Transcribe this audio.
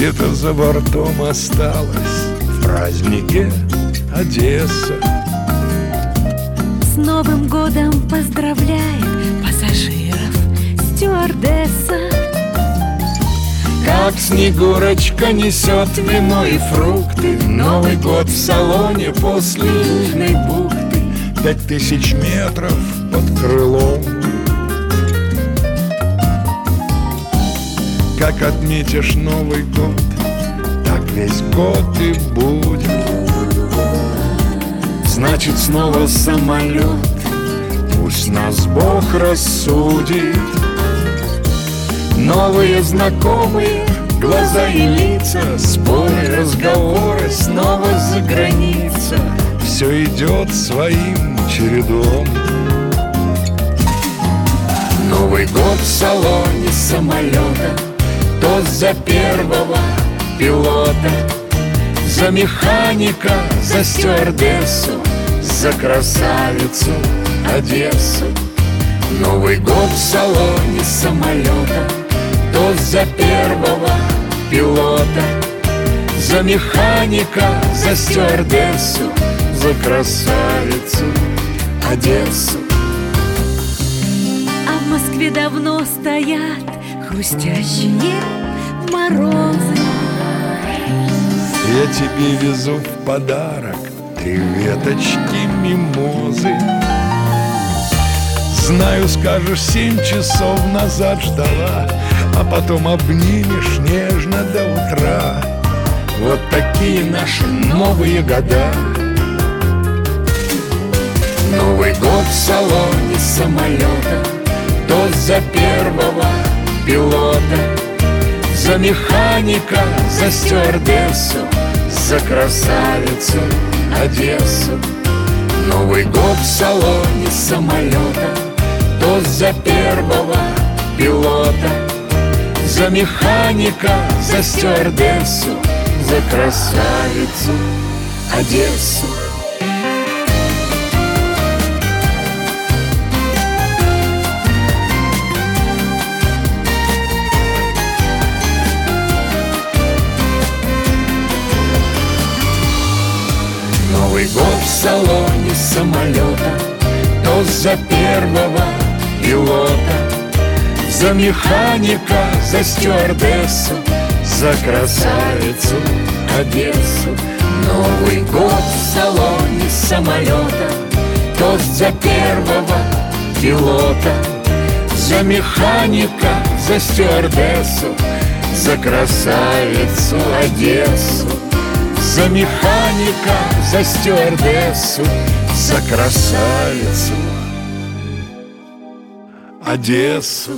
где-то за бортом осталась. В празднике Одесса. С Новым годом поздравляет пассажиров стюардесса. Как Снегурочка несет вино и фрукты Новый год в салоне после Южной бухты. Пять тысяч метров под крылом Как отметишь Новый год Так весь год и будет. Значит снова самолет Пусть нас Бог рассудит. Новые знакомые глаза и лица Споры, разговоры, снова за граница Все идет своим чередом. Новый год в салоне самолета За первого пилота За механика, за стюардессу За красавицу Одессу. Новый год в салоне самолета Тост за первого пилота За механика, за стюардессу За красавицу Одессу. А в Москве давно стоят хрустящие морозы. Я тебе везу в подарок Три веточки мимозы. Знаю, скажешь, семь часов назад ждала А потом обнимешь нежно до утра. Вот такие наши новые года. Новый год в салоне самолета Тост за первого пилота За механика, за стюардессу За красавицу Одессу. Новый год в салоне самолета Тост за первого пилота. За механика, за стюардессу За красавицу Одессу год в салоне самолета Тост за первого пилота За механика, за стюардессу За красавицу Одессу. Новый год в салоне самолета Тост за первого пилота За механика, за стюардессу За красавицу Одессу за механика, за стюардессу, за красавицу Одессу.